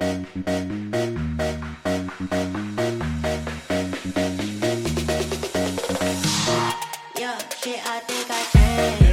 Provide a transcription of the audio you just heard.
Yeah, shit, I think I can.